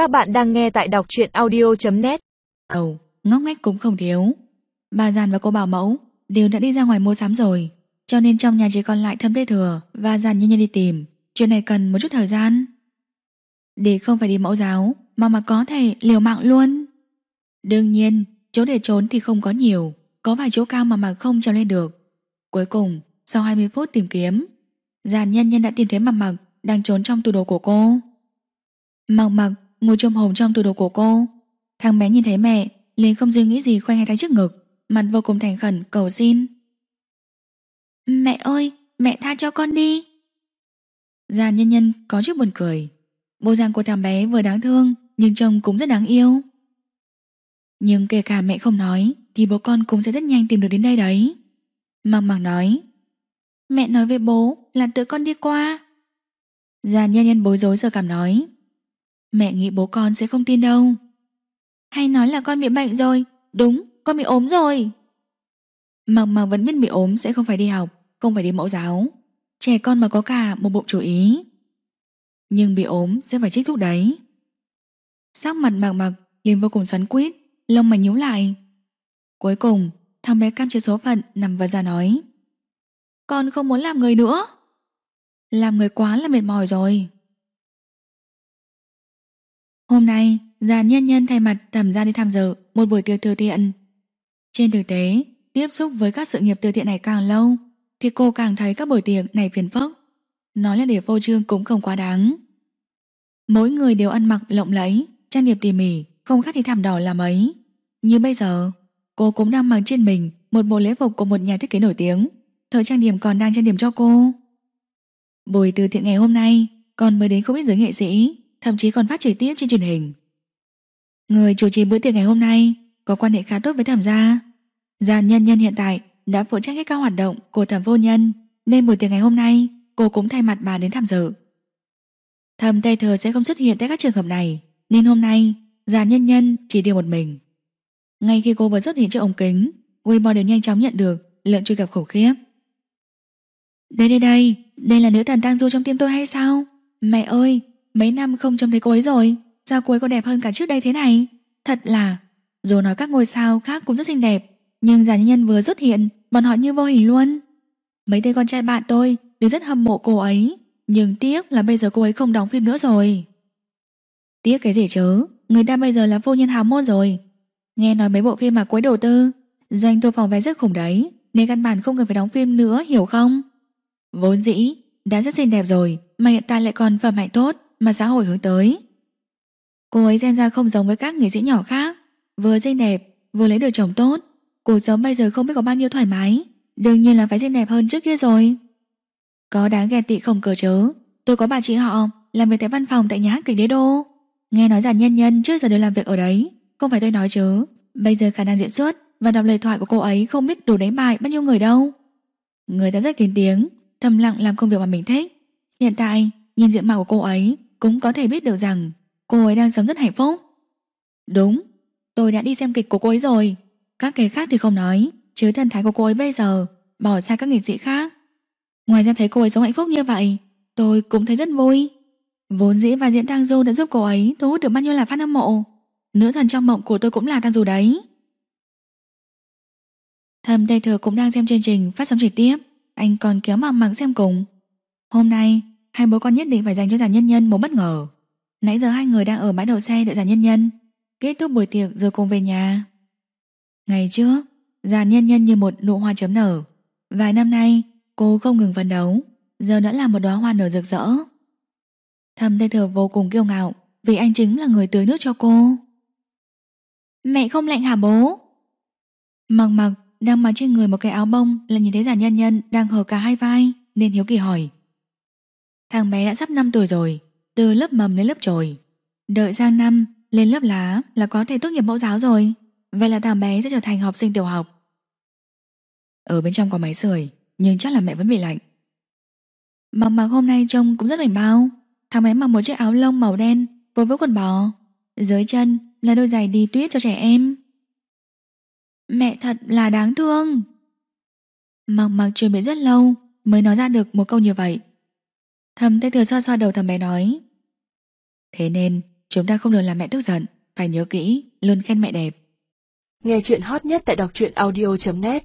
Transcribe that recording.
Các bạn đang nghe tại đọc truyện audio.net Ầu, ngóc ngách cũng không thiếu. Bà Giàn và cô bảo mẫu đều đã đi ra ngoài mua sắm rồi, cho nên trong nhà chỉ còn lại thâm tê thừa và Giàn như nhân đi tìm. Chuyện này cần một chút thời gian. Để không phải đi mẫu giáo, mà mà có thể liều mạng luôn. Đương nhiên, chỗ để trốn thì không có nhiều, có vài chỗ cao mà mà không trèo lên được. Cuối cùng, sau 20 phút tìm kiếm, Giàn nhân nhân đã tìm thấy mặt mặc đang trốn trong tủ đồ của cô. Mặc mặc ngồi trông hồn trong tủ đồ của cô. Thằng bé nhìn thấy mẹ, liền không suy nghĩ gì khoanh hai tay trước ngực, mặt vô cùng thành khẩn cầu xin. Mẹ ơi, mẹ tha cho con đi. Giàn nhân nhân có chút buồn cười. Bộ dạng của thằng bé vừa đáng thương, nhưng trông cũng rất đáng yêu. Nhưng kể cả mẹ không nói, thì bố con cũng sẽ rất nhanh tìm được đến đây đấy. Mặc mặc nói. Mẹ nói với bố là tự con đi qua. Giàn nhân nhân bối rối giờ cảm nói. Mẹ nghĩ bố con sẽ không tin đâu. Hay nói là con bị bệnh rồi. Đúng, con bị ốm rồi. Mặc mà vẫn biết bị ốm sẽ không phải đi học Không phải đi mẫu giáo. Trẻ con mà có cả một bụng chủ ý. Nhưng bị ốm sẽ phải trích thuốc đấy. Sắc mặt mặc mặc liền vô cùng xoắn quýt Lông mày nhíu lại. Cuối cùng thằng bé cam chịu số phận Nằm và ra nói. Con không muốn làm người nữa. Làm người quá là mệt mỏi rồi. Hôm nay, giàn nhân nhân thay mặt thẩm ra đi tham dự một buổi tiệc từ thiện. Trên thực tế, tiếp xúc với các sự nghiệp từ thiện này càng lâu, thì cô càng thấy các buổi tiệc này phiền phức. Nói là để vô trương cũng không quá đáng. Mỗi người đều ăn mặc lộng lẫy, trang điểm tỉ mỉ, không khác thì thảm đỏ là mấy. Như bây giờ, cô cũng đang mặc trên mình một bộ lễ phục của một nhà thiết kế nổi tiếng, thời trang điểm còn đang trang điểm cho cô. Buổi từ thiện ngày hôm nay còn mới đến không ít giới nghệ sĩ, thậm chí còn phát trực tiếp trên truyền hình. Người chủ trì bữa tiệc ngày hôm nay có quan hệ khá tốt với thẩm gia. Gia nhân nhân hiện tại đã phụ trách hết các hoạt động của thẩm vô nhân, nên buổi tiệc ngày hôm nay cô cũng thay mặt bà đến tham dự. Thẩm Tây Thừa sẽ không xuất hiện tại các trường hợp này, nên hôm nay Gia nhân nhân chỉ đi một mình. Ngay khi cô vừa xuất hiện trước ống kính, Weibo đều nhanh chóng nhận được lượng truy cập khủng khiếp. Đây đây đây, đây là nữ thần tang du trong tim tôi hay sao? Mẹ ơi, Mấy năm không trông thấy cô ấy rồi, Sao cô ấy còn đẹp hơn cả trước đây thế này? Thật là, Dù nói các ngôi sao khác cũng rất xinh đẹp, Nhưng giả nhân nhân vừa xuất hiện, Bọn họ như vô hình luôn. Mấy tên con trai bạn tôi đều rất hâm mộ cô ấy, Nhưng tiếc là bây giờ cô ấy không đóng phim nữa rồi. Tiếc cái gì chứ? Người ta bây giờ là vô nhân hào môn rồi. Nghe nói mấy bộ phim mà cuối đầu tư, Doanh thu phòng vé rất khủng đấy, Nên căn bản không cần phải đóng phim nữa, hiểu không? Vốn dĩ, đã rất xinh đẹp rồi, Mà hiện tại lại còn phẩm hạnh tốt mà xã hội hướng tới. Cô ấy xem ra không giống với các nghệ sĩ nhỏ khác, vừa xinh đẹp, vừa lấy được chồng tốt. Cuộc sống bây giờ không biết có bao nhiêu thoải mái, đương nhiên là phải xinh đẹp hơn trước kia rồi. Có đáng ghen tị không cờ chớ, tôi có bà chị họ làm việc tại văn phòng tại nhà hát kịch đế đô. Nghe nói giản nhân nhân trước giờ đều làm việc ở đấy, không phải tôi nói chứ. Bây giờ khả năng diễn xuất và đọc lời thoại của cô ấy không biết đủ đánh bại bao nhiêu người đâu. Người ta rất kín tiếng, thầm lặng làm công việc mà mình thích. Hiện tại, nhìn diện mạo của cô ấy cũng có thể biết được rằng cô ấy đang sống rất hạnh phúc. Đúng, tôi đã đi xem kịch của cô ấy rồi. Các cái khác thì không nói, chứ thân thái của cô ấy bây giờ bỏ xa các nghệ sĩ khác. Ngoài ra thấy cô ấy sống hạnh phúc như vậy, tôi cũng thấy rất vui. Vốn dĩ và diễn Tang Du đã giúp cô ấy thu hút được bao nhiêu là fan hâm mộ. Nữ thần trong mộng của tôi cũng là Tang Du đấy. Thầm Tây Thừa cũng đang xem chương trình phát sóng trực tiếp, anh còn kéo mà mặc xem cùng. Hôm nay, hai bố con nhất định phải dành cho giàn nhân nhân một bất ngờ. Nãy giờ hai người đang ở bãi đậu xe đợi giàn nhân nhân, kết thúc buổi tiệc rồi cùng về nhà. Ngày trước, giàn nhân nhân như một nụ hoa chấm nở. Vài năm nay, cô không ngừng phấn đấu, giờ đã là một đóa hoa nở rực rỡ. Thầm Tây Thừa vô cùng kiêu ngạo vì anh chính là người tưới nước cho cô. Mẹ không lạnh hả bố? Mặc mặc đang mặc trên người một cái áo bông là nhìn thấy giàn nhân nhân đang hở cả hai vai nên hiếu kỳ hỏi. Thằng bé đã sắp 5 tuổi rồi, từ lớp mầm đến lớp trồi. Đợi sang năm, lên lớp lá là có thể tốt nghiệp mẫu giáo rồi. Vậy là thằng bé sẽ trở thành học sinh tiểu học. Ở bên trong có máy sưởi, nhưng chắc là mẹ vẫn bị lạnh. Mặc mặc hôm nay trông cũng rất bảnh bao. Thằng bé mặc một chiếc áo lông màu đen với với quần bò. Dưới chân là đôi giày đi tuyết cho trẻ em. Mẹ thật là đáng thương. Mặc mặc chuẩn bị rất lâu mới nói ra được một câu như vậy. Thầm tay thừa xoa xoa đầu thầm bé nói. Thế nên Chúng ta không được làm mẹ tức giận Phải nhớ kỹ, luôn khen mẹ đẹp. Nghe chuyện hot nhất tại đọc truyện audio.net